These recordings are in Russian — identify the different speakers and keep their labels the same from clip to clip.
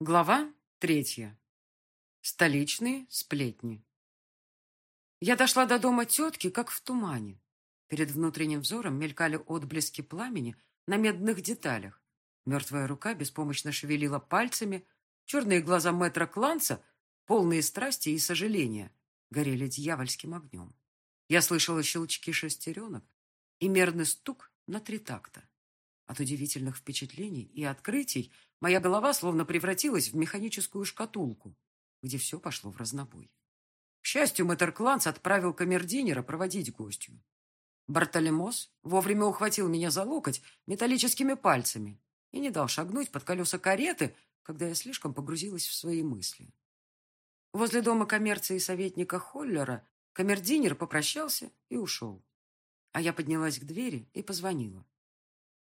Speaker 1: Глава третья. Столичные сплетни. Я дошла до дома тетки, как в тумане. Перед внутренним взором мелькали отблески пламени на медных деталях. Мертвая рука беспомощно шевелила пальцами, черные глаза мэтра Кланца, полные страсти и сожаления, горели дьявольским огнем. Я слышала щелчки шестеренок и мерный стук на три такта. От удивительных впечатлений и открытий моя голова словно превратилась в механическую шкатулку, где все пошло в разнобой. К счастью, мэтр Кланц отправил камердинера проводить гостью. Бартолемос вовремя ухватил меня за локоть металлическими пальцами и не дал шагнуть под колеса кареты, когда я слишком погрузилась в свои мысли. Возле дома коммерции советника Холлера камердинер попрощался и ушел. А я поднялась к двери и позвонила.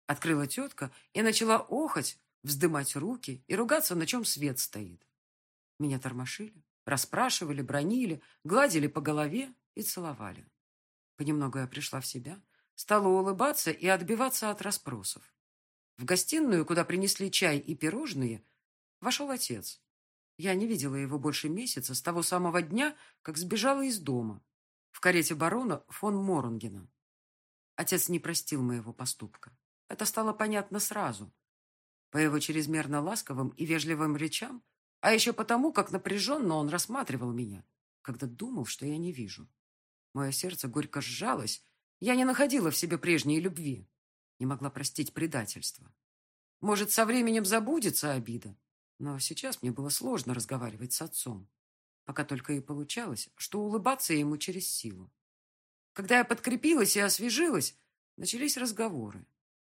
Speaker 1: Открыла тетка и начала охать, вздымать руки и ругаться, на чем свет стоит. Меня тормошили, расспрашивали, бронили, гладили по голове и целовали. Понемногу я пришла в себя, стала улыбаться и отбиваться от расспросов. В гостиную, куда принесли чай и пирожные, вошел отец. Я не видела его больше месяца с того самого дня, как сбежала из дома в карете барона фон Моронгена. Отец не простил моего поступка. Это стало понятно сразу. По его чрезмерно ласковым и вежливым речам, а еще потому, как напряженно он рассматривал меня, когда думал, что я не вижу. Мое сердце горько сжалось. Я не находила в себе прежней любви. Не могла простить предательство. Может, со временем забудется обида. Но сейчас мне было сложно разговаривать с отцом. Пока только и получалось, что улыбаться ему через силу. Когда я подкрепилась и освежилась, начались разговоры.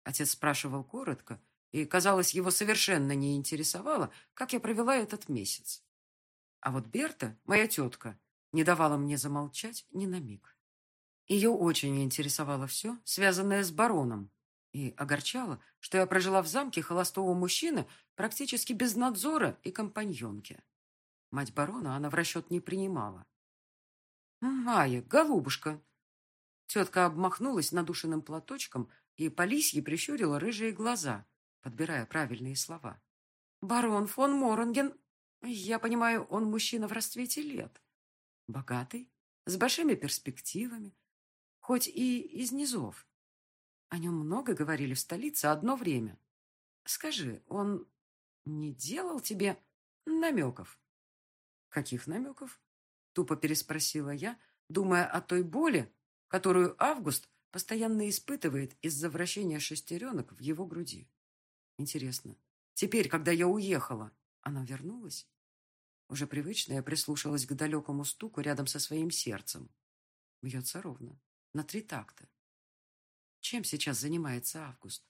Speaker 1: Отец спрашивал коротко, и, казалось, его совершенно не интересовало, как я провела этот месяц. А вот Берта, моя тетка, не давала мне замолчать ни на миг. Ее очень интересовало все, связанное с бароном, и огорчало, что я прожила в замке холостого мужчины практически без надзора и компаньонки. Мать барона она в расчет не принимала. «Майя, голубушка!» Тетка обмахнулась надушенным платочком, и Полисье прищурила рыжие глаза, подбирая правильные слова. «Барон фон Моронген, я понимаю, он мужчина в расцвете лет. Богатый, с большими перспективами, хоть и из низов. О нем много говорили в столице одно время. Скажи, он не делал тебе намеков?» «Каких намеков?» — тупо переспросила я, думая о той боли, которую Август постоянно испытывает из-за вращения шестеренок в его груди. Интересно, теперь, когда я уехала, она вернулась? Уже привычно я прислушалась к далекому стуку рядом со своим сердцем. Бьется ровно, на три такта. Чем сейчас занимается Август?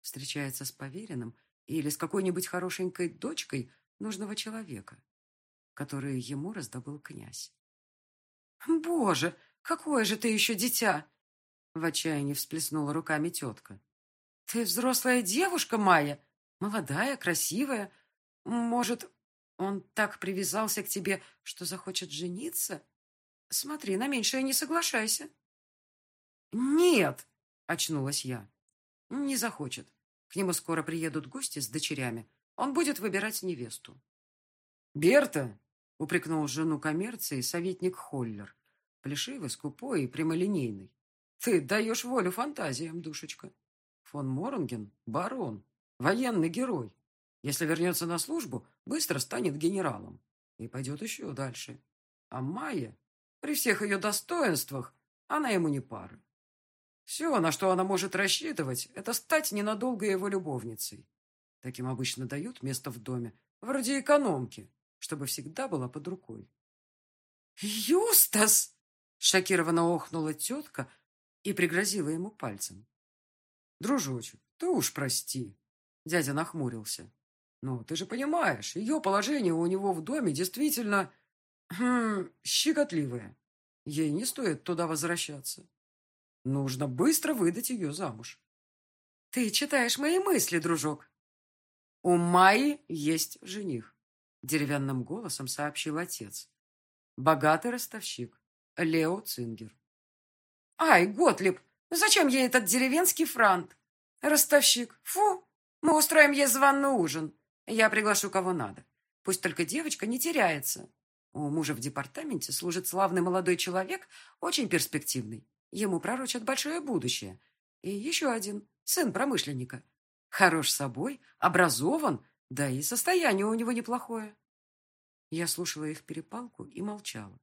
Speaker 1: Встречается с поверенным или с какой-нибудь хорошенькой дочкой нужного человека, которую ему раздобыл князь? «Боже, какое же ты еще дитя!» В отчаянии всплеснула руками тетка. «Ты взрослая девушка, Майя. Молодая, красивая. Может, он так привязался к тебе, что захочет жениться? Смотри, на меньшее не соглашайся». «Нет!» — очнулась я. «Не захочет. К нему скоро приедут гости с дочерями. Он будет выбирать невесту». «Берта!» — упрекнул жену коммерции советник Холлер. Плешивый, скупой и прямолинейный. Ты даешь волю фантазиям, душечка. Фон Моронген — барон, военный герой. Если вернется на службу, быстро станет генералом. И пойдет еще дальше. А Майя, при всех ее достоинствах, она ему не пара. Все, на что она может рассчитывать, это стать ненадолго его любовницей. Таким обычно дают место в доме, вроде экономки, чтобы всегда была под рукой. «Юстас!» — шокированно охнула тетка, и пригрозила ему пальцем. «Дружочек, ты уж прости», — дядя нахмурился. «Но ты же понимаешь, ее положение у него в доме действительно хм, щекотливое. Ей не стоит туда возвращаться. Нужно быстро выдать ее замуж». «Ты читаешь мои мысли, дружок». «У Майи есть жених», — деревянным голосом сообщил отец. «Богатый ростовщик, Лео Цингер. «Ай, Готлиб, зачем ей этот деревенский франт? Ростовщик, фу, мы устроим ей званый ужин. Я приглашу кого надо. Пусть только девочка не теряется. У мужа в департаменте служит славный молодой человек, очень перспективный. Ему пророчат большое будущее. И еще один, сын промышленника. Хорош собой, образован, да и состояние у него неплохое. Я слушала их перепалку и молчала.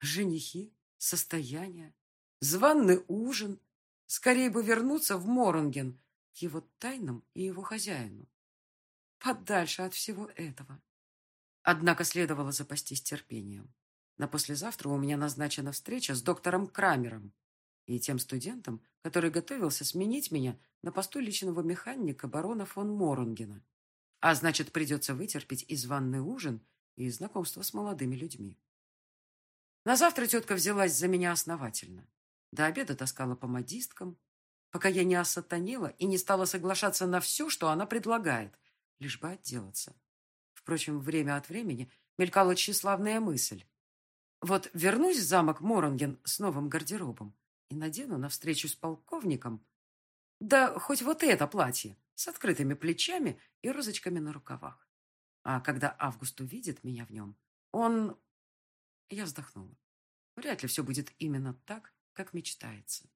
Speaker 1: Женихи, состояние, званный ужин. Скорее бы вернуться в Моронген, к его тайнам и его хозяину. Подальше от всего этого. Однако следовало запастись терпением. На послезавтра у меня назначена встреча с доктором Крамером и тем студентом, который готовился сменить меня на посту личного механика барона фон Морунгена. А значит, придется вытерпеть и званный ужин, и знакомство с молодыми людьми. На завтра тетка взялась за меня основательно. До обеда таскала по модисткам, пока я не осатанела и не стала соглашаться на все, что она предлагает, лишь бы отделаться. Впрочем, время от времени мелькала тщеславная мысль. Вот вернусь в замок Моронген с новым гардеробом и надену на встречу с полковником. Да хоть вот это платье с открытыми плечами и розочками на рукавах. А когда Август увидит меня в нем, он... Я вздохнула. Вряд ли все будет именно так, как мечтается.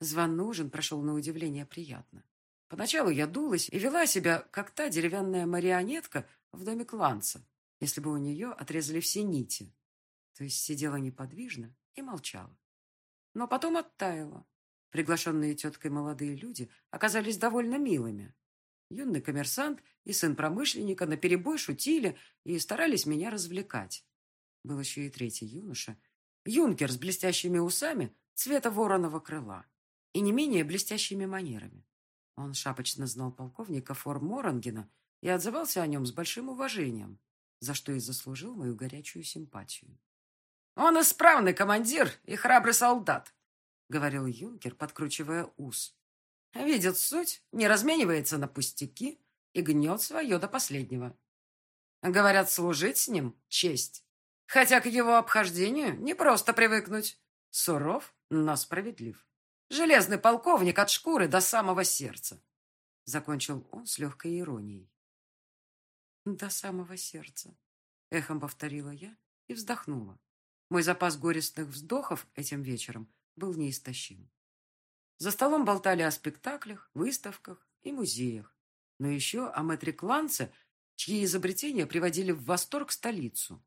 Speaker 1: Звонный ужин прошел на удивление приятно. Поначалу я дулась и вела себя, как та деревянная марионетка в доме Кланца, если бы у нее отрезали все нити. То есть сидела неподвижно и молчала. Но потом оттаяла. Приглашенные теткой молодые люди оказались довольно милыми. Юный коммерсант и сын промышленника наперебой шутили и старались меня развлекать. Был еще и третий юноша, юнкер с блестящими усами цвета вороного крыла и не менее блестящими манерами. Он шапочно знал полковника Фор Морангена и отзывался о нем с большим уважением, за что и заслужил мою горячую симпатию. «Он исправный командир и храбрый солдат», — говорил юнкер, подкручивая ус. «Видит суть, не разменивается на пустяки и гнет свое до последнего. Говорят, служить с ним — честь. Хотя к его обхождению не просто привыкнуть. Суров, но справедлив. Железный полковник от шкуры до самого сердца. Закончил он с легкой иронией. До самого сердца. Эхом повторила я и вздохнула. Мой запас горестных вздохов этим вечером был неистощим. За столом болтали о спектаклях, выставках и музеях, но еще о мэтре Кланце, чьи изобретения приводили в восторг столицу.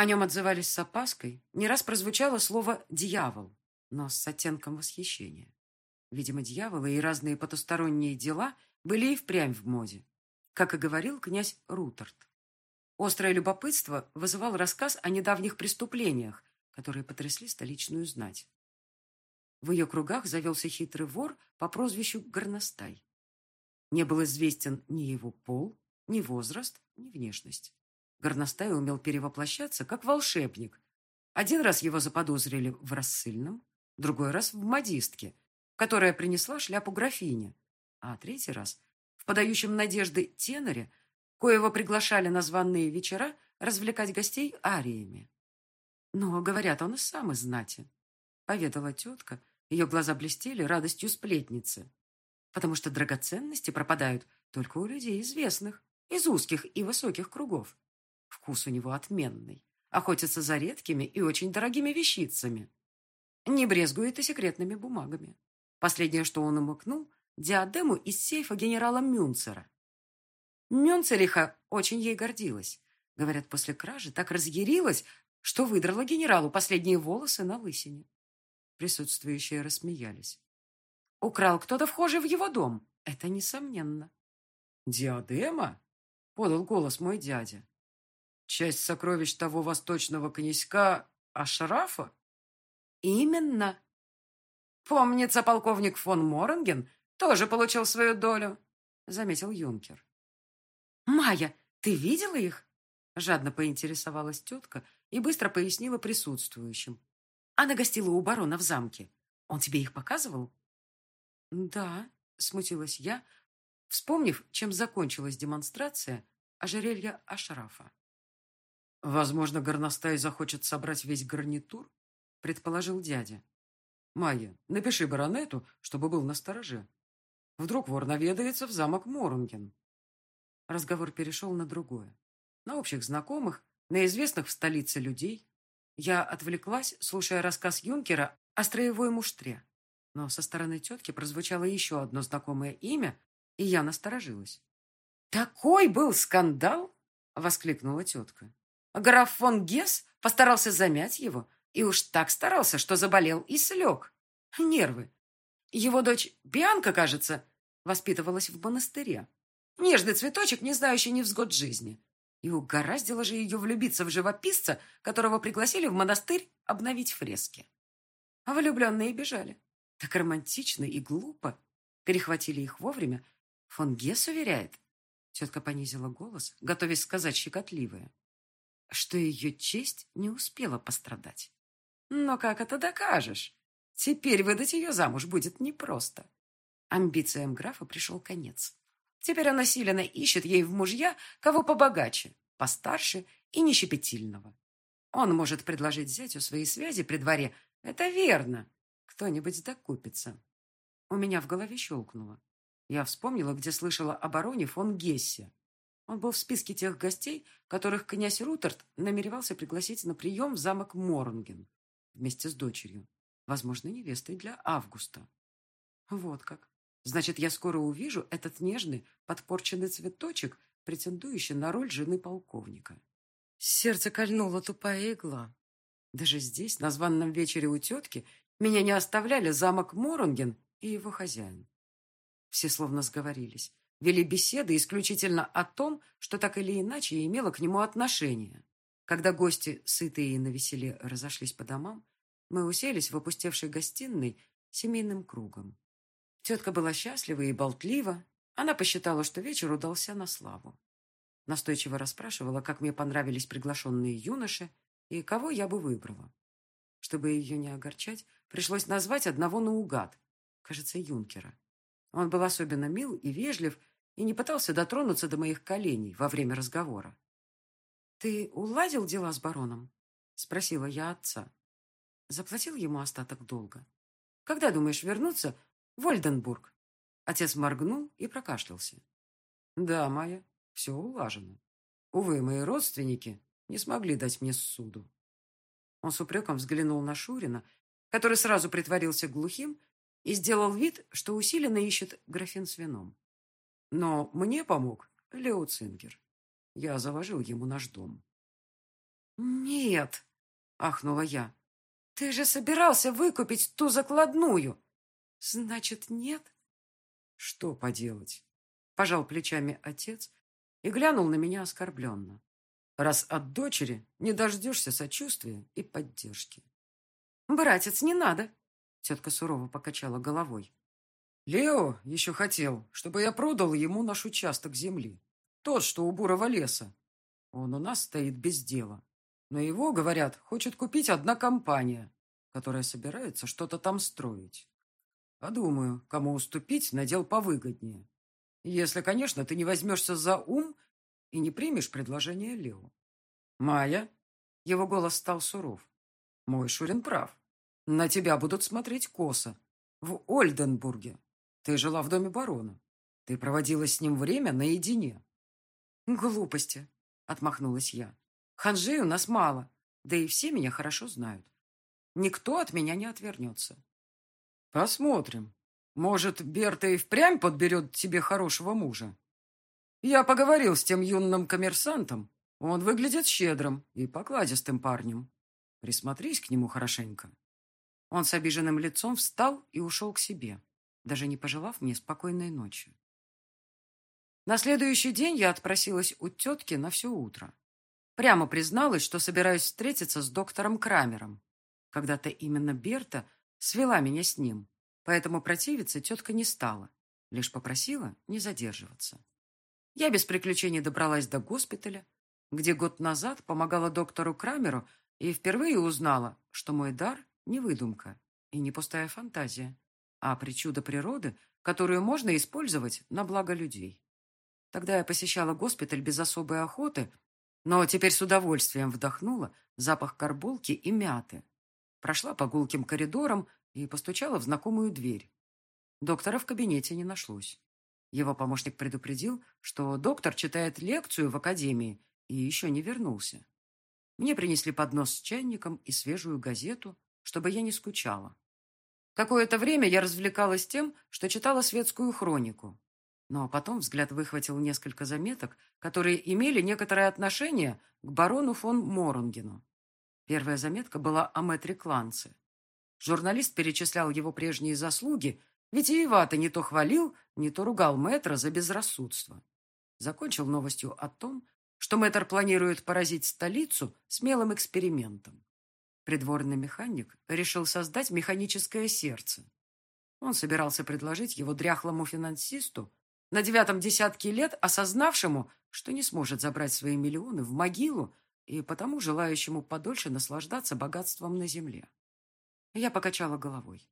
Speaker 1: О нем отзывались с опаской, не раз прозвучало слово «дьявол», но с оттенком восхищения. Видимо, дьяволы и разные потусторонние дела были и впрямь в моде, как и говорил князь Рутерт. Острое любопытство вызывал рассказ о недавних преступлениях, которые потрясли столичную знать. В ее кругах завелся хитрый вор по прозвищу Горностай. Не был известен ни его пол, ни возраст, ни внешность. Горностай умел перевоплощаться, как волшебник. Один раз его заподозрили в рассыльном, другой раз в модистке, которая принесла шляпу графине, а третий раз в подающем надежды теноре, коего приглашали на званные вечера развлекать гостей ариями. Но, говорят, он и сам из знати, поведала тетка, ее глаза блестели радостью сплетницы, потому что драгоценности пропадают только у людей известных, из узких и высоких кругов. Вкус у него отменный, охотится за редкими и очень дорогими вещицами. Не брезгует и секретными бумагами. Последнее, что он умыкнул, диадему из сейфа генерала Мюнцера. Мюнцериха очень ей гордилась. Говорят, после кражи так разъярилась, что выдрала генералу последние волосы на лысине. Присутствующие рассмеялись. Украл кто-то вхожий в его дом. Это несомненно. «Диадема?» — подал голос мой дядя. «Часть сокровищ того восточного князька Ашрафа?» Именно. Помнится, полковник фон Моранген тоже получил свою долю, заметил юнкер. Майя, ты видела их? Жадно поинтересовалась тетка и быстро пояснила присутствующим. Она гостила у барона в замке. Он тебе их показывал? Да, смутилась я, вспомнив, чем закончилась демонстрация ожерелья Ашрафа. Возможно, горностай захочет собрать весь гарнитур предположил дядя. «Майя, напиши баронету, чтобы был настороже. Вдруг вор наведается в замок Морунген». Разговор перешел на другое. На общих знакомых, на известных в столице людей. Я отвлеклась, слушая рассказ юнкера о строевой муштре. Но со стороны тетки прозвучало еще одно знакомое имя, и я насторожилась. «Такой был скандал!» — воскликнула тетка. Граф фон Гесс постарался замять его, и уж так старался, что заболел и слег. Нервы. Его дочь Бианка, кажется, воспитывалась в монастыре. Нежный цветочек, не знающий невзгод жизни. И угораздило же ее влюбиться в живописца, которого пригласили в монастырь обновить фрески. А влюбленные бежали. Так романтично и глупо. Перехватили их вовремя. Фон Гесс уверяет. Тетка понизила голос, готовясь сказать щекотливое что ее честь не успела пострадать. Но как это докажешь? Теперь выдать ее замуж будет непросто. Амбициям графа пришел конец. Теперь она силенно ищет ей в мужья кого побогаче, постарше и нещепетильного. Он может предложить зятю свои связи при дворе. Это верно. Кто-нибудь докупится. У меня в голове щелкнуло. Я вспомнила, где слышала о бароне фон Гессе. Он был в списке тех гостей, которых князь Рутерт намеревался пригласить на прием в замок Моронген вместе с дочерью, возможно, невестой для Августа. Вот как. Значит, я скоро увижу этот нежный, подпорченный цветочек, претендующий на роль жены полковника. Сердце кольнула тупая игла. Даже здесь, на званном вечере у тетки, меня не оставляли замок Моронген и его хозяин. Все словно сговорились вели беседы исключительно о том, что так или иначе имело к нему отношение. Когда гости, сытые и навеселе, разошлись по домам, мы уселись в опустевшей гостиной семейным кругом. Тетка была счастлива и болтлива. Она посчитала, что вечер удался на славу. Настойчиво расспрашивала, как мне понравились приглашенные юноши и кого я бы выбрала. Чтобы ее не огорчать, пришлось назвать одного наугад, кажется, юнкера. Он был особенно мил и вежлив, и не пытался дотронуться до моих коленей во время разговора. «Ты уладил дела с бароном?» — спросила я отца. Заплатил ему остаток долга. «Когда думаешь вернуться в Ольденбург?» Отец моргнул и прокашлялся. «Да, Майя, все улажено. Увы, мои родственники не смогли дать мне суду». Он с упреком взглянул на Шурина, который сразу притворился глухим и сделал вид, что усиленно ищет графин с вином. Но мне помог Лео Цингер. Я заложил ему наш дом. «Нет!» — ахнула я. «Ты же собирался выкупить ту закладную!» «Значит, нет?» «Что поделать?» — пожал плечами отец и глянул на меня оскорбленно. «Раз от дочери не дождешься сочувствия и поддержки». «Братец, не надо!» — тетка сурово покачала головой. Лео еще хотел, чтобы я продал ему наш участок земли. Тот, что у бурого леса. Он у нас стоит без дела. Но его, говорят, хочет купить одна компания, которая собирается что-то там строить. Подумаю, кому уступить на дел повыгоднее. Если, конечно, ты не возьмешься за ум и не примешь предложение Лео. Майя, его голос стал суров. Мой Шурин прав. На тебя будут смотреть косо. В Ольденбурге ты жила в доме барона. Ты проводила с ним время наедине. Глупости, отмахнулась я. Ханжей у нас мало, да и все меня хорошо знают. Никто от меня не отвернется. Посмотрим. Может, Берта и впрямь подберет тебе хорошего мужа. Я поговорил с тем юным коммерсантом. Он выглядит щедрым и покладистым парнем. Присмотрись к нему хорошенько. Он с обиженным лицом встал и ушел к себе даже не пожелав мне спокойной ночи. На следующий день я отпросилась у тетки на все утро. Прямо призналась, что собираюсь встретиться с доктором Крамером. Когда-то именно Берта свела меня с ним, поэтому противиться тетка не стала, лишь попросила не задерживаться. Я без приключений добралась до госпиталя, где год назад помогала доктору Крамеру и впервые узнала, что мой дар – не выдумка и не пустая фантазия а причуда природы, которую можно использовать на благо людей. Тогда я посещала госпиталь без особой охоты, но теперь с удовольствием вдохнула запах карболки и мяты. Прошла по гулким коридорам и постучала в знакомую дверь. Доктора в кабинете не нашлось. Его помощник предупредил, что доктор читает лекцию в академии и еще не вернулся. Мне принесли поднос с чайником и свежую газету, чтобы я не скучала. Какое-то время я развлекалась тем, что читала светскую хронику. Но потом взгляд выхватил несколько заметок, которые имели некоторое отношение к барону фон Моронгену. Первая заметка была о мэтре Кланце. Журналист перечислял его прежние заслуги, ведь Витиевато не то хвалил, не то ругал мэтра за безрассудство. Закончил новостью о том, что мэтр планирует поразить столицу смелым экспериментом. Придворный механик решил создать механическое сердце. Он собирался предложить его дряхлому финансисту, на девятом десятке лет осознавшему, что не сможет забрать свои миллионы в могилу и потому желающему подольше наслаждаться богатством на земле. Я покачала головой.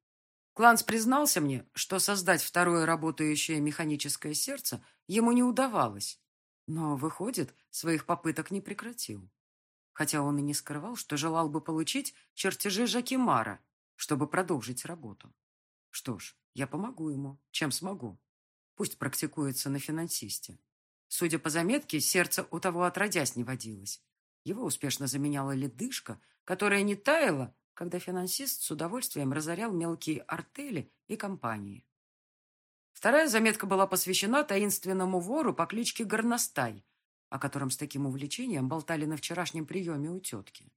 Speaker 1: Кланс признался мне, что создать второе работающее механическое сердце ему не удавалось, но, выходит, своих попыток не прекратил хотя он и не скрывал, что желал бы получить чертежи Жакимара, чтобы продолжить работу. Что ж, я помогу ему, чем смогу. Пусть практикуется на финансисте. Судя по заметке, сердце у того отродясь не водилось. Его успешно заменяла ледышка, которая не таяла, когда финансист с удовольствием разорял мелкие артели и компании. Вторая заметка была посвящена таинственному вору по кличке Горностай, о котором с таким увлечением болтали на вчерашнем приеме у тетки.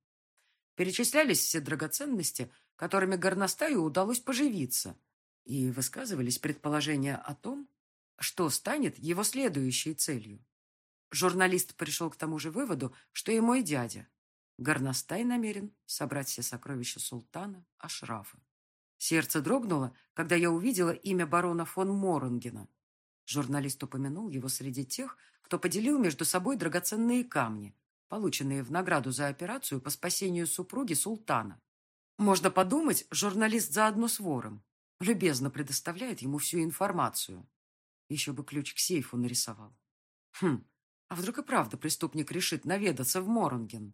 Speaker 1: Перечислялись все драгоценности, которыми горностаю удалось поживиться, и высказывались предположения о том, что станет его следующей целью. Журналист пришел к тому же выводу, что и мой дядя. Горностай намерен собрать все сокровища султана Ашрафа. Сердце дрогнуло, когда я увидела имя барона фон Моронгена. Журналист упомянул его среди тех, кто поделил между собой драгоценные камни, полученные в награду за операцию по спасению супруги султана. Можно подумать, журналист заодно с вором. Любезно предоставляет ему всю информацию. Еще бы ключ к сейфу нарисовал. Хм, а вдруг и правда преступник решит наведаться в Моронген?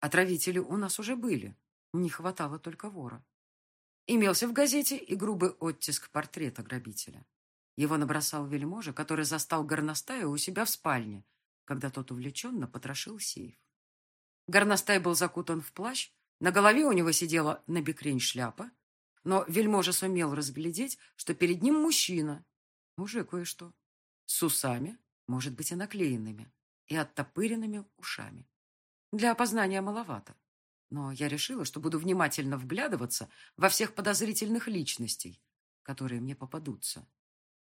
Speaker 1: Отравители у нас уже были. Не хватало только вора. Имелся в газете и грубый оттиск портрета грабителя. Его набросал вельможа, который застал горностая у себя в спальне, когда тот увлеченно потрошил сейф. Горностай был закутан в плащ, на голове у него сидела набекрень шляпа, но вельможа сумел разглядеть, что перед ним мужчина, уже кое-что, с усами, может быть, и наклеенными, и оттопыренными ушами. Для опознания маловато, но я решила, что буду внимательно вглядываться во всех подозрительных личностей, которые мне попадутся.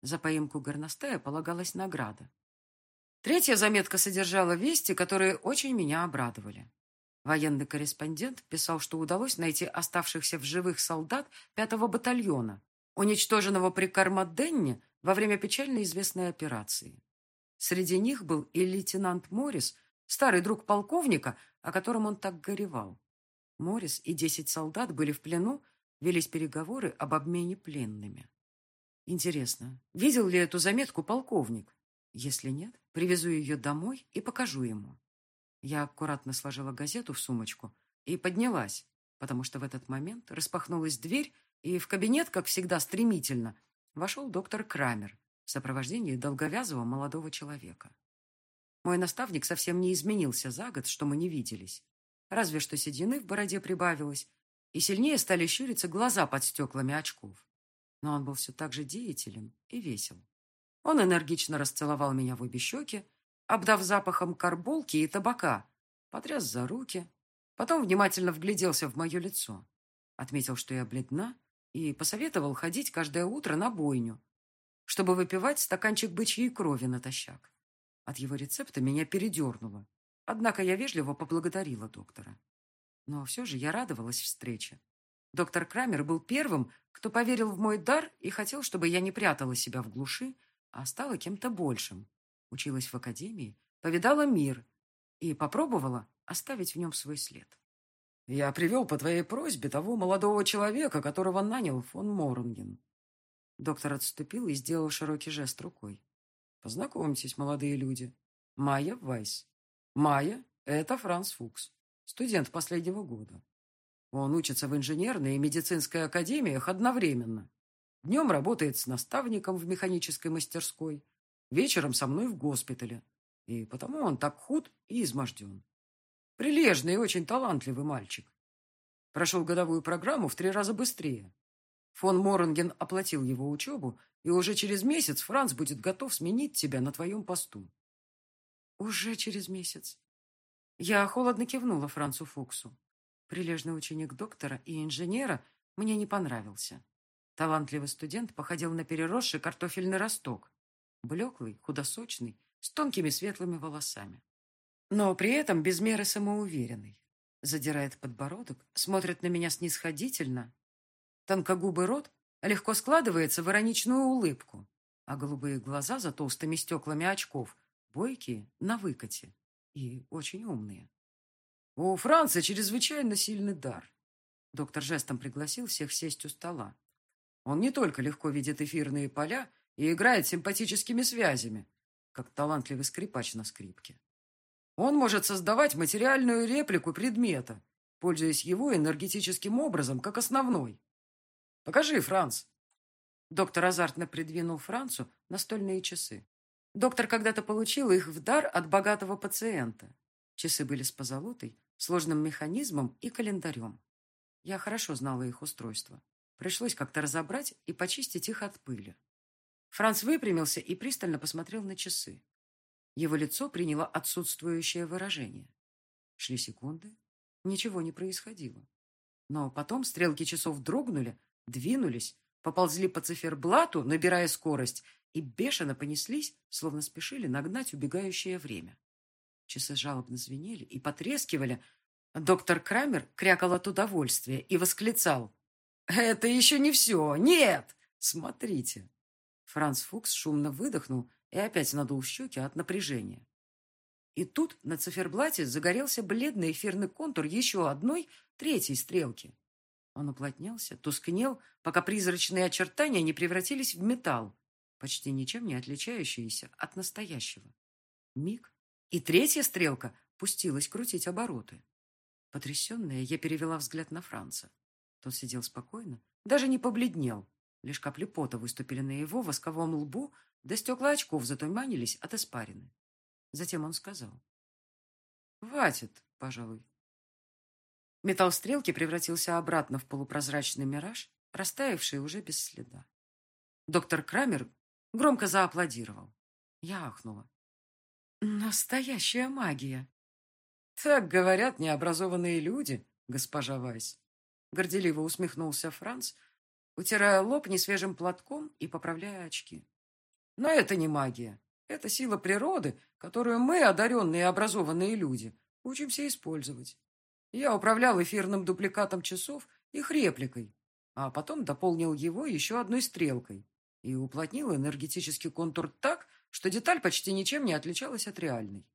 Speaker 1: За поимку горностая полагалась награда. Третья заметка содержала вести, которые очень меня обрадовали. Военный корреспондент писал, что удалось найти оставшихся в живых солдат пятого батальона, уничтоженного при Кармаденне во время печально известной операции. Среди них был и лейтенант Моррис, старый друг полковника, о котором он так горевал. Моррис и десять солдат были в плену, велись переговоры об обмене пленными. Интересно, видел ли эту заметку полковник? Если нет, привезу ее домой и покажу ему. Я аккуратно сложила газету в сумочку и поднялась, потому что в этот момент распахнулась дверь, и в кабинет, как всегда стремительно, вошел доктор Крамер в сопровождении долговязого молодого человека. Мой наставник совсем не изменился за год, что мы не виделись. Разве что седины в бороде прибавилось, и сильнее стали щуриться глаза под стеклами очков но он был все так же деятелен и весел. Он энергично расцеловал меня в обе щеки, обдав запахом карболки и табака, потряс за руки, потом внимательно вгляделся в мое лицо, отметил, что я бледна, и посоветовал ходить каждое утро на бойню, чтобы выпивать стаканчик бычьей крови натощак. От его рецепта меня передернуло, однако я вежливо поблагодарила доктора. Но все же я радовалась встрече. Доктор Крамер был первым, кто поверил в мой дар и хотел, чтобы я не прятала себя в глуши, а стала кем-то большим. Училась в академии, повидала мир и попробовала оставить в нем свой след. Я привел по твоей просьбе того молодого человека, которого нанял фон Моронген. Доктор отступил и сделал широкий жест рукой. Познакомьтесь, молодые люди. Майя Вайс. Майя — это Франц Фукс, студент последнего года. Он учится в инженерной и медицинской академиях одновременно. Днем работает с наставником в механической мастерской, вечером со мной в госпитале. И потому он так худ и изможден. Прилежный и очень талантливый мальчик. Прошел годовую программу в три раза быстрее. Фон Моронген оплатил его учебу, и уже через месяц Франц будет готов сменить тебя на твоем посту. Уже через месяц. Я холодно кивнула Францу Фуксу. Прилежный ученик доктора и инженера мне не понравился. Талантливый студент походил на переросший картофельный росток. Блеклый, худосочный, с тонкими светлыми волосами. Но при этом без меры самоуверенный. Задирает подбородок, смотрит на меня снисходительно. Тонкогубый рот легко складывается в ироничную улыбку, а голубые глаза за толстыми стеклами очков бойкие, на выкате и очень умные. У Франции чрезвычайно сильный дар. Доктор жестом пригласил всех сесть у стола. Он не только легко видит эфирные поля и играет симпатическими связями, как талантливый скрипач на скрипке. Он может создавать материальную реплику предмета, пользуясь его энергетическим образом как основной. Покажи, Франц. Доктор азартно придвинул Францу настольные часы. Доктор когда-то получил их в дар от богатого пациента. Часы были с позолотой, сложным механизмом и календарем. Я хорошо знала их устройство. Пришлось как-то разобрать и почистить их от пыли. Франц выпрямился и пристально посмотрел на часы. Его лицо приняло отсутствующее выражение. Шли секунды. Ничего не происходило. Но потом стрелки часов дрогнули, двинулись, поползли по циферблату, набирая скорость, и бешено понеслись, словно спешили нагнать убегающее время. Часы жалобно звенели и потрескивали. Доктор Крамер крякал от удовольствия и восклицал. «Это еще не все! Нет! Смотрите!» Франц Фукс шумно выдохнул и опять надул щеки от напряжения. И тут на циферблате загорелся бледный эфирный контур еще одной, третьей стрелки. Он уплотнялся, тускнел, пока призрачные очертания не превратились в металл, почти ничем не отличающиеся от настоящего. Миг, и третья стрелка пустилась крутить обороты. Потрясенная, я перевела взгляд на Франца. Тот сидел спокойно, даже не побледнел. Лишь капли пота выступили на его восковом лбу, да стекла очков затуманились от испарины. Затем он сказал. «Хватит, пожалуй». Металл стрелки превратился обратно в полупрозрачный мираж, растаявший уже без следа. Доктор Крамер громко зааплодировал. Я ахнула. «Настоящая магия!» «Так говорят необразованные люди, госпожа Вайс», горделиво усмехнулся Франц, утирая лоб несвежим платком и поправляя очки. Но это не магия. Это сила природы, которую мы, одаренные и образованные люди, учимся использовать. Я управлял эфирным дупликатом часов, их репликой, а потом дополнил его еще одной стрелкой и уплотнил энергетический контур так, что деталь почти ничем не отличалась от реальной.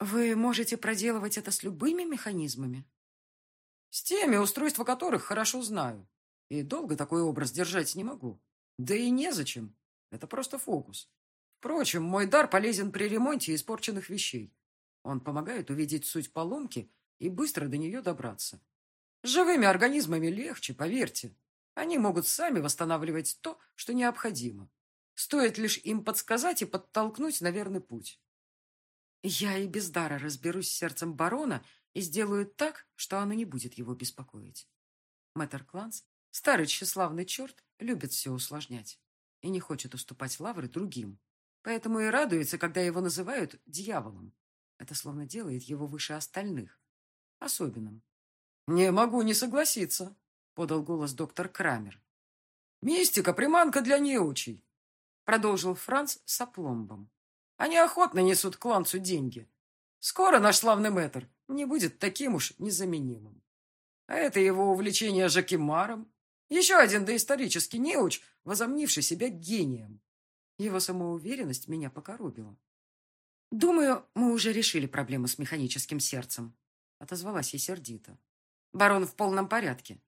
Speaker 1: Вы можете проделывать это с любыми механизмами? С теми, устройства которых хорошо знаю. И долго такой образ держать не могу. Да и незачем. Это просто фокус. Впрочем, мой дар полезен при ремонте испорченных вещей. Он помогает увидеть суть поломки и быстро до нее добраться. С живыми организмами легче, поверьте. Они могут сами восстанавливать то, что необходимо. Стоит лишь им подсказать и подтолкнуть на верный путь. Я и без дара разберусь с сердцем барона и сделаю так, что оно не будет его беспокоить. Мэтр Кланс, старый тщеславный черт, любит все усложнять и не хочет уступать лавры другим. Поэтому и радуется, когда его называют дьяволом. Это словно делает его выше остальных. Особенным. «Не могу не согласиться», — подал голос доктор Крамер. «Мистика — приманка для неучей», — продолжил Франц с опломбом. «Они охотно несут кланцу деньги. Скоро наш славный мэтр не будет таким уж незаменимым. А это его увлечение Жакимаром, еще один доисторический неуч, возомнивший себя гением. Его самоуверенность меня покоробила. «Думаю, мы уже решили проблему с механическим сердцем», — отозвалась я сердито. «Барон в полном порядке.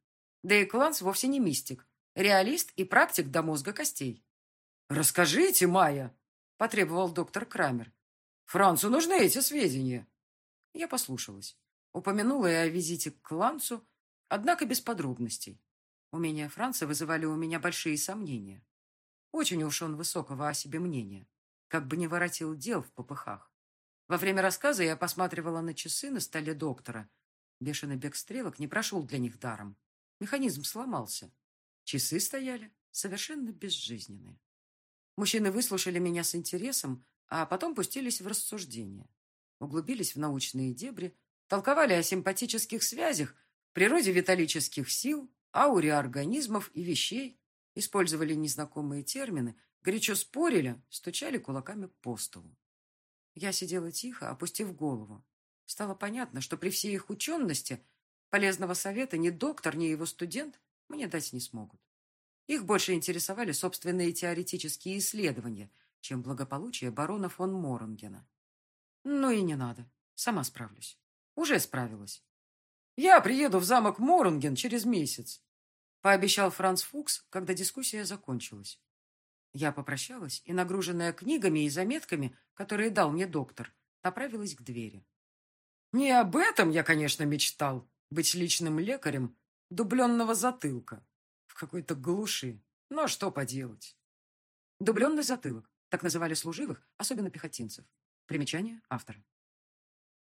Speaker 1: Да и Кланс вовсе не мистик, реалист и практик до мозга костей». «Расскажите, Майя», — потребовал доктор Крамер. «Францу нужны эти сведения». Я послушалась. Упомянула и о визите к Клансу, однако без подробностей. Умения Франца вызывали у меня большие сомнения. Очень уж он высокого о себе мнения. как бы не воротил дел в попыхах. Во время рассказа я посматривала на часы на столе доктора. Бешеный бег стрелок не прошел для них даром. Механизм сломался. Часы стояли совершенно безжизненные. Мужчины выслушали меня с интересом, а потом пустились в рассуждения. Углубились в научные дебри, толковали о симпатических связях, природе виталических сил, ауре организмов и вещей, использовали незнакомые термины, горячо спорили, стучали кулаками по столу. Я сидела тихо, опустив голову. Стало понятно, что при всей их учености полезного совета ни доктор, ни его студент мне дать не смогут. Их больше интересовали собственные теоретические исследования, чем благополучие барона фон Моронгена. Ну и не надо. Сама справлюсь. Уже справилась. Я приеду в замок Моронген через месяц, пообещал Франц Фукс, когда дискуссия закончилась. Я попрощалась и, нагруженная книгами и заметками, которые дал мне доктор, направилась к двери. Не об этом я, конечно, мечтал, быть личным лекарем дубленного затылка какой-то глуши. Но что поделать? Дубленный затылок. Так называли служивых, особенно пехотинцев. Примечание автора.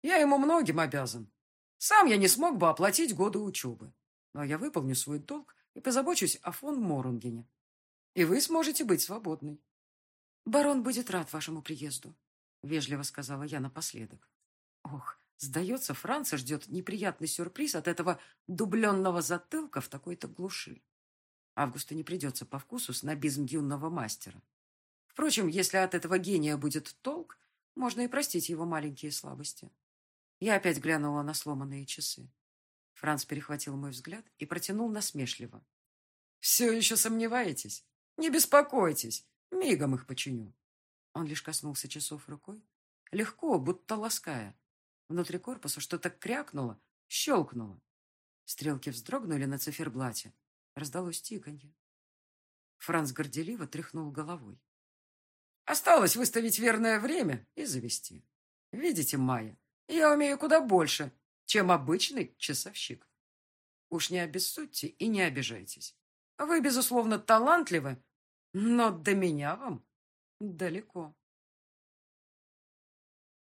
Speaker 1: Я ему многим обязан. Сам я не смог бы оплатить годы учебы. Но я выполню свой долг и позабочусь о фон Морунгене и вы сможете быть свободной. Барон будет рад вашему приезду, вежливо сказала я напоследок. Ох, сдается, Франца ждет неприятный сюрприз от этого дубленного затылка в такой-то глуши. Августа не придется по вкусу снобизм юного мастера. Впрочем, если от этого гения будет толк, можно и простить его маленькие слабости. Я опять глянула на сломанные часы. Франц перехватил мой взгляд и протянул насмешливо. «Все еще сомневаетесь? Не беспокойтесь, мигом их починю. Он лишь коснулся часов рукой, легко, будто лаская. Внутри корпуса что-то крякнуло, щелкнуло. Стрелки вздрогнули на циферблате. Раздалось тиканье. Франц горделиво тряхнул головой. Осталось выставить верное время и завести. Видите, Майя, я умею куда больше, чем обычный часовщик. Уж не обессудьте и не обижайтесь. Вы, безусловно, талантливы, но до меня вам далеко.